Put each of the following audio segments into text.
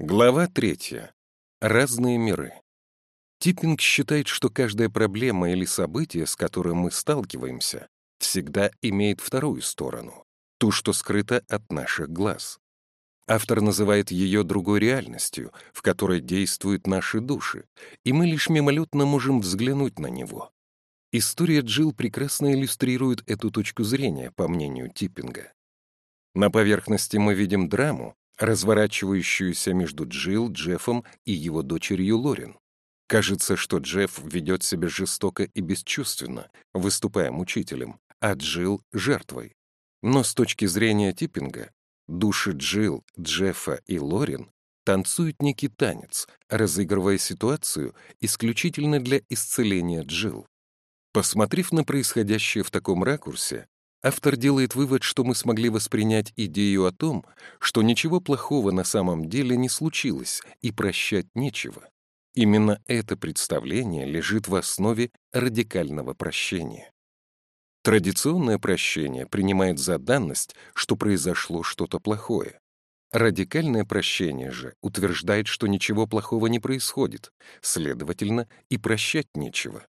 Глава третья. Разные миры. Типпинг считает, что каждая проблема или событие, с которым мы сталкиваемся, всегда имеет вторую сторону, ту, что скрыта от наших глаз. Автор называет ее другой реальностью, в которой действуют наши души, и мы лишь мимолетно можем взглянуть на него. История Джилл прекрасно иллюстрирует эту точку зрения, по мнению Типпинга. На поверхности мы видим драму, разворачивающуюся между Джилл, Джеффом и его дочерью Лорин. Кажется, что Джефф ведет себя жестоко и бесчувственно, выступая мучителем, а Джилл — жертвой. Но с точки зрения Типпинга, души Джилл, Джеффа и Лорин танцуют некий танец, разыгрывая ситуацию исключительно для исцеления Джилл. Посмотрев на происходящее в таком ракурсе, Автор делает вывод, что мы смогли воспринять идею о том, что ничего плохого на самом деле не случилось и прощать нечего. Именно это представление лежит в основе радикального прощения. Традиционное прощение принимает за данность, что произошло что-то плохое. Радикальное прощение же утверждает, что ничего плохого не происходит, следовательно, и прощать нечего.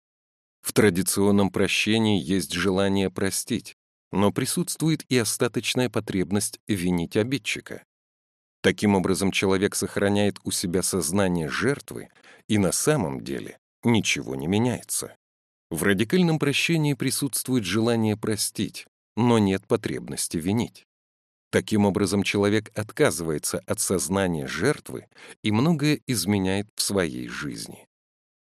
В традиционном прощении есть желание простить, но присутствует и остаточная потребность винить обидчика. Таким образом, человек сохраняет у себя сознание жертвы, и на самом деле ничего не меняется. В радикальном прощении присутствует желание простить, но нет потребности винить. Таким образом, человек отказывается от сознания жертвы и многое изменяет в своей жизни.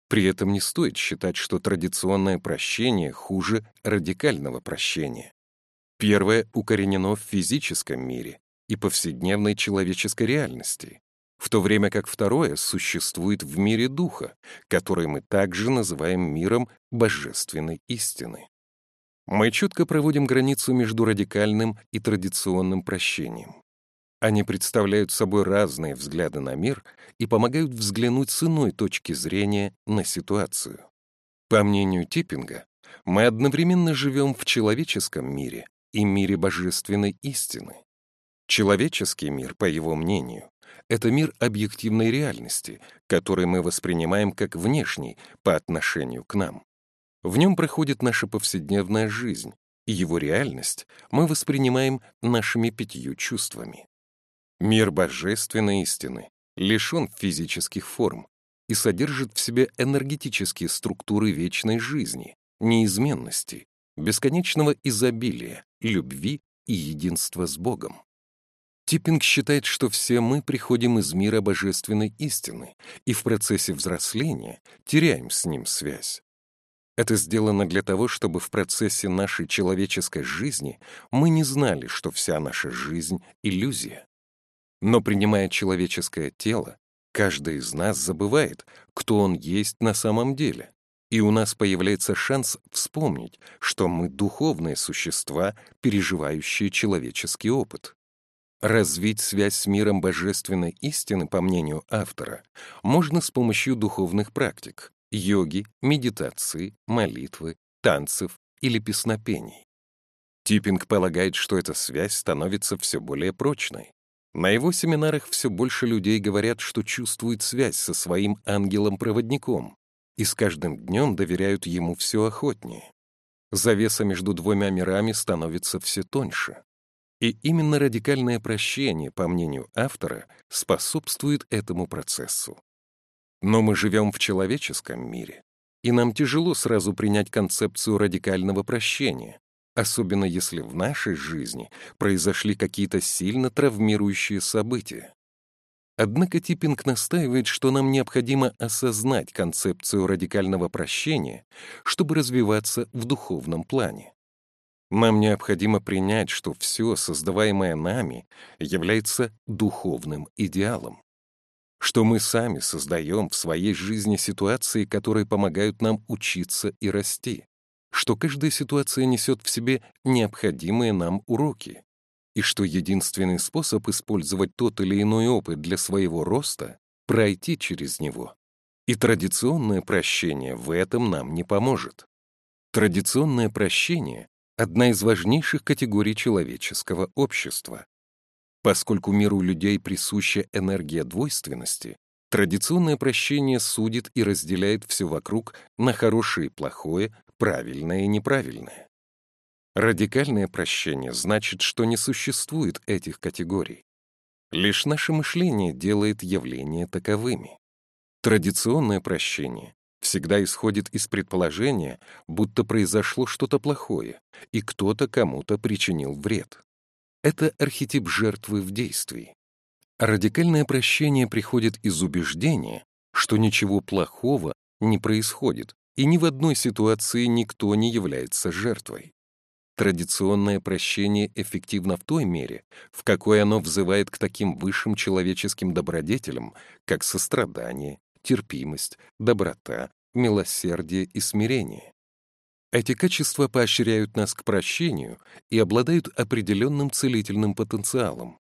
При этом не стоит считать, что традиционное прощение хуже радикального прощения. Первое укоренено в физическом мире и повседневной человеческой реальности, в то время как второе существует в мире духа, который мы также называем миром божественной истины. Мы четко проводим границу между радикальным и традиционным прощением. Они представляют собой разные взгляды на мир и помогают взглянуть с иной точки зрения на ситуацию. По мнению Типпинга, мы одновременно живем в человеческом мире и мире божественной истины. Человеческий мир, по его мнению, это мир объективной реальности, который мы воспринимаем как внешний по отношению к нам. В нем проходит наша повседневная жизнь, и его реальность мы воспринимаем нашими пятью чувствами. Мир божественной истины лишен физических форм и содержит в себе энергетические структуры вечной жизни, неизменности, бесконечного изобилия, любви и единства с Богом. Типпинг считает, что все мы приходим из мира божественной истины и в процессе взросления теряем с ним связь. Это сделано для того, чтобы в процессе нашей человеческой жизни мы не знали, что вся наша жизнь — иллюзия. Но принимая человеческое тело, каждый из нас забывает, кто он есть на самом деле и у нас появляется шанс вспомнить, что мы духовные существа, переживающие человеческий опыт. Развить связь с миром божественной истины, по мнению автора, можно с помощью духовных практик — йоги, медитации, молитвы, танцев или песнопений. Типпинг полагает, что эта связь становится все более прочной. На его семинарах все больше людей говорят, что чувствуют связь со своим ангелом-проводником, и с каждым днем доверяют ему все охотнее. Завеса между двумя мирами становится все тоньше. И именно радикальное прощение, по мнению автора, способствует этому процессу. Но мы живем в человеческом мире, и нам тяжело сразу принять концепцию радикального прощения, особенно если в нашей жизни произошли какие-то сильно травмирующие события. Однако Типпинг настаивает, что нам необходимо осознать концепцию радикального прощения, чтобы развиваться в духовном плане. Нам необходимо принять, что все, создаваемое нами, является духовным идеалом. Что мы сами создаем в своей жизни ситуации, которые помогают нам учиться и расти. Что каждая ситуация несет в себе необходимые нам уроки и что единственный способ использовать тот или иной опыт для своего роста — пройти через него. И традиционное прощение в этом нам не поможет. Традиционное прощение — одна из важнейших категорий человеческого общества. Поскольку миру людей присуща энергия двойственности, традиционное прощение судит и разделяет все вокруг на хорошее и плохое, правильное и неправильное. Радикальное прощение значит, что не существует этих категорий. Лишь наше мышление делает явления таковыми. Традиционное прощение всегда исходит из предположения, будто произошло что-то плохое, и кто-то кому-то причинил вред. Это архетип жертвы в действии. радикальное прощение приходит из убеждения, что ничего плохого не происходит, и ни в одной ситуации никто не является жертвой. Традиционное прощение эффективно в той мере, в какой оно взывает к таким высшим человеческим добродетелям, как сострадание, терпимость, доброта, милосердие и смирение. Эти качества поощряют нас к прощению и обладают определенным целительным потенциалом.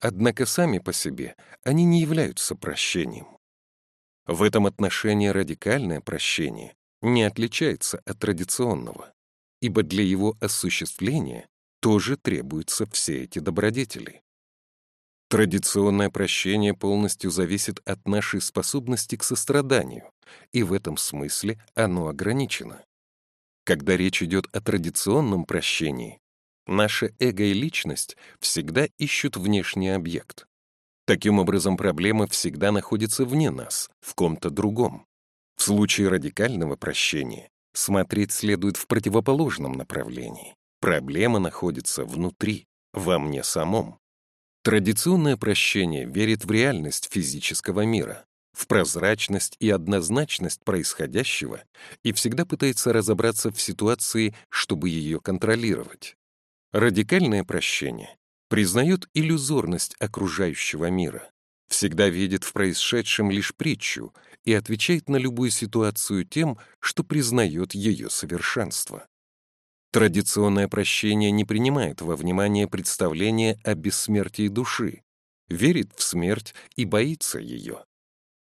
Однако сами по себе они не являются прощением. В этом отношении радикальное прощение не отличается от традиционного, ибо для его осуществления тоже требуются все эти добродетели. Традиционное прощение полностью зависит от нашей способности к состраданию, и в этом смысле оно ограничено. Когда речь идет о традиционном прощении, наше эго и личность всегда ищут внешний объект. Таким образом, проблема всегда находится вне нас, в ком-то другом. В случае радикального прощения смотреть следует в противоположном направлении. Проблема находится внутри, во мне самом. Традиционное прощение верит в реальность физического мира, в прозрачность и однозначность происходящего и всегда пытается разобраться в ситуации, чтобы ее контролировать. Радикальное прощение признает иллюзорность окружающего мира, всегда видит в происшедшем лишь притчу и отвечает на любую ситуацию тем, что признает ее совершенство. Традиционное прощение не принимает во внимание представление о бессмертии души, верит в смерть и боится ее.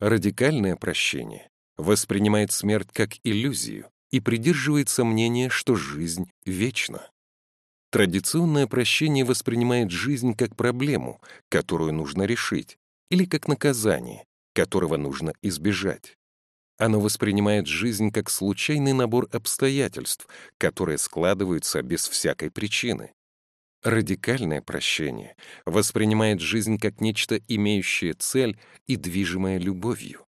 Радикальное прощение воспринимает смерть как иллюзию и придерживается мнения, что жизнь вечна. Традиционное прощение воспринимает жизнь как проблему, которую нужно решить, или как наказание, которого нужно избежать. Оно воспринимает жизнь как случайный набор обстоятельств, которые складываются без всякой причины. Радикальное прощение воспринимает жизнь как нечто, имеющее цель и движимое любовью.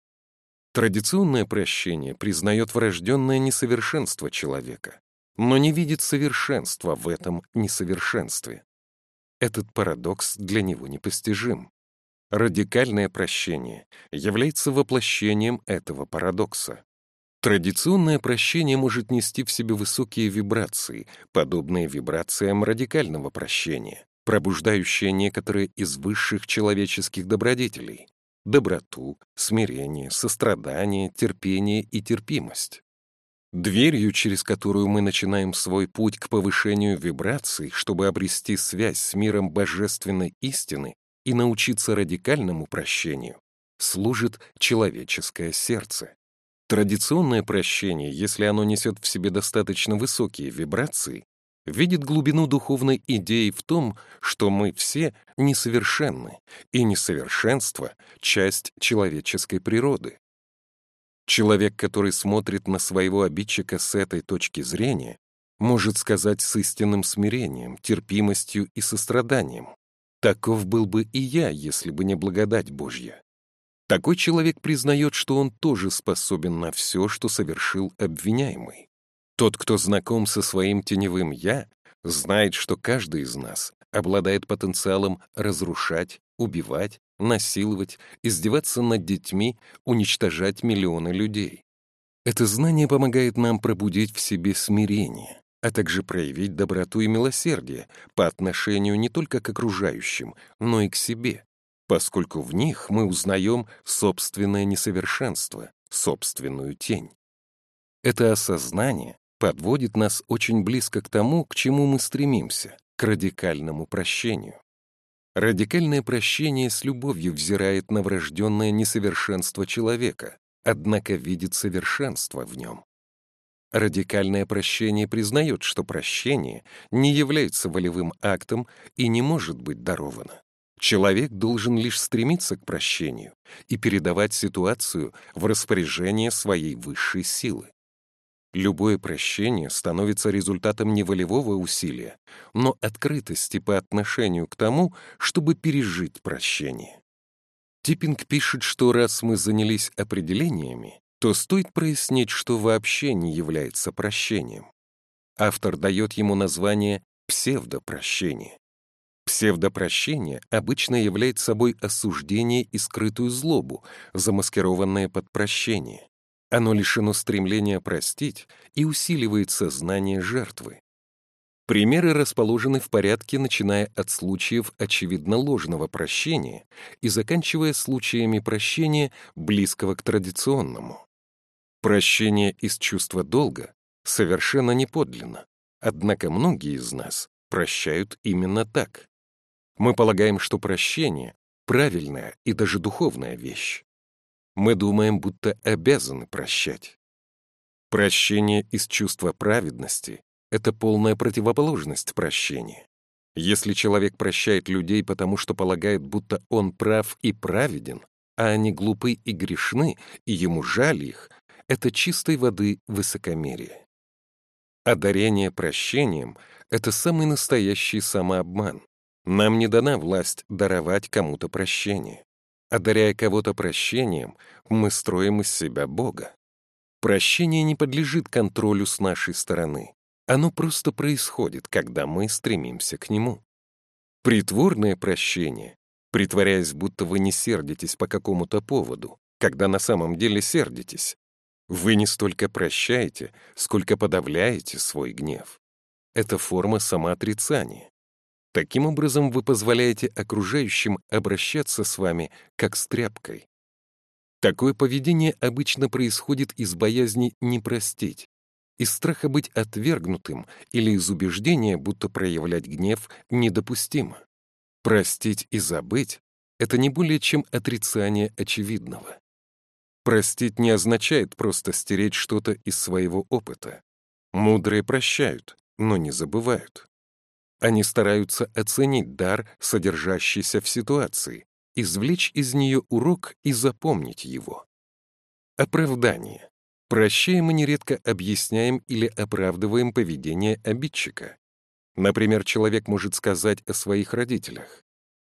Традиционное прощение признает врожденное несовершенство человека, но не видит совершенства в этом несовершенстве. Этот парадокс для него непостижим. Радикальное прощение является воплощением этого парадокса. Традиционное прощение может нести в себе высокие вибрации, подобные вибрациям радикального прощения, пробуждающие некоторые из высших человеческих добродетелей — доброту, смирение, сострадание, терпение и терпимость. Дверью, через которую мы начинаем свой путь к повышению вибраций, чтобы обрести связь с миром божественной истины и научиться радикальному прощению, служит человеческое сердце. Традиционное прощение, если оно несет в себе достаточно высокие вибрации, видит глубину духовной идеи в том, что мы все несовершенны, и несовершенство — часть человеческой природы. Человек, который смотрит на своего обидчика с этой точки зрения, может сказать с истинным смирением, терпимостью и состраданием. Таков был бы и я, если бы не благодать Божья. Такой человек признает, что он тоже способен на все, что совершил обвиняемый. Тот, кто знаком со своим теневым «я», знает, что каждый из нас обладает потенциалом разрушать, убивать, насиловать, издеваться над детьми, уничтожать миллионы людей. Это знание помогает нам пробудить в себе смирение, а также проявить доброту и милосердие по отношению не только к окружающим, но и к себе поскольку в них мы узнаем собственное несовершенство, собственную тень. Это осознание подводит нас очень близко к тому, к чему мы стремимся, к радикальному прощению. Радикальное прощение с любовью взирает на врожденное несовершенство человека, однако видит совершенство в нем. Радикальное прощение признает, что прощение не является волевым актом и не может быть даровано. Человек должен лишь стремиться к прощению и передавать ситуацию в распоряжение своей высшей силы. Любое прощение становится результатом не волевого усилия, но открытости по отношению к тому, чтобы пережить прощение. Типпинг пишет, что раз мы занялись определениями, то стоит прояснить, что вообще не является прощением. Автор дает ему название псевдопрощение. Псевдопрощение обычно является собой осуждение и скрытую злобу, замаскированное под прощение. Оно лишено стремления простить и усиливает сознание жертвы. Примеры расположены в порядке, начиная от случаев очевидно ложного прощения и заканчивая случаями прощения, близкого к традиционному. Прощение из чувства долга совершенно неподлинно, однако многие из нас прощают именно так. Мы полагаем, что прощение — правильная и даже духовная вещь. Мы думаем, будто обязаны прощать. Прощение из чувства праведности — это полная противоположность прощения. Если человек прощает людей, потому что полагает, будто он прав и праведен, а они глупы и грешны, и ему жаль их, это чистой воды высокомерие. Одарение прощением — это самый настоящий самообман. Нам не дана власть даровать кому-то прощение. Одаряя кого-то прощением, мы строим из себя Бога. Прощение не подлежит контролю с нашей стороны. Оно просто происходит, когда мы стремимся к нему. Притворное прощение, притворяясь, будто вы не сердитесь по какому-то поводу, когда на самом деле сердитесь, вы не столько прощаете, сколько подавляете свой гнев. Это форма самоотрицания. Таким образом, вы позволяете окружающим обращаться с вами как с тряпкой. Такое поведение обычно происходит из боязни не простить, из страха быть отвергнутым или из убеждения, будто проявлять гнев недопустимо. Простить и забыть — это не более чем отрицание очевидного. Простить не означает просто стереть что-то из своего опыта. Мудрые прощают, но не забывают. Они стараются оценить дар, содержащийся в ситуации, извлечь из нее урок и запомнить его. Оправдание. Прощая мы нередко объясняем или оправдываем поведение обидчика. Например, человек может сказать о своих родителях.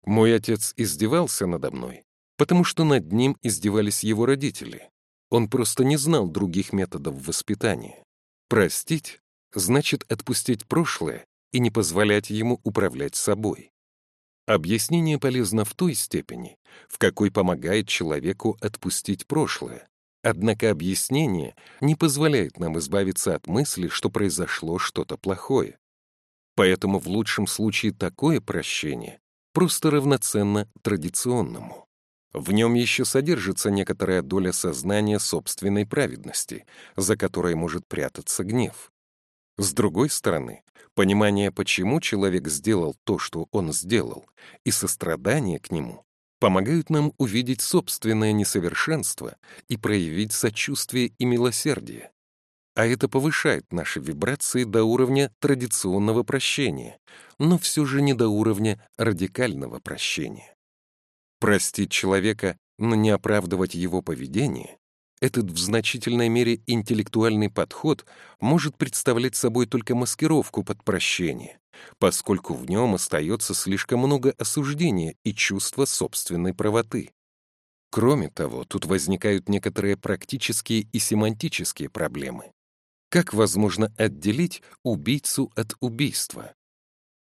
«Мой отец издевался надо мной, потому что над ним издевались его родители. Он просто не знал других методов воспитания. Простить значит отпустить прошлое и не позволять ему управлять собой. Объяснение полезно в той степени, в какой помогает человеку отпустить прошлое. Однако объяснение не позволяет нам избавиться от мысли, что произошло что-то плохое. Поэтому в лучшем случае такое прощение просто равноценно традиционному. В нем еще содержится некоторая доля сознания собственной праведности, за которой может прятаться гнев. С другой стороны, понимание, почему человек сделал то, что он сделал, и сострадание к нему помогают нам увидеть собственное несовершенство и проявить сочувствие и милосердие. А это повышает наши вибрации до уровня традиционного прощения, но все же не до уровня радикального прощения. Простить человека, но не оправдывать его поведение, этот в значительной мере интеллектуальный подход может представлять собой только маскировку под прощение, поскольку в нем остается слишком много осуждения и чувства собственной правоты. Кроме того, тут возникают некоторые практические и семантические проблемы. Как возможно отделить убийцу от убийства?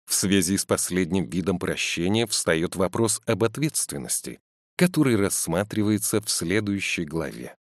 В связи с последним видом прощения встает вопрос об ответственности, который рассматривается в следующей главе.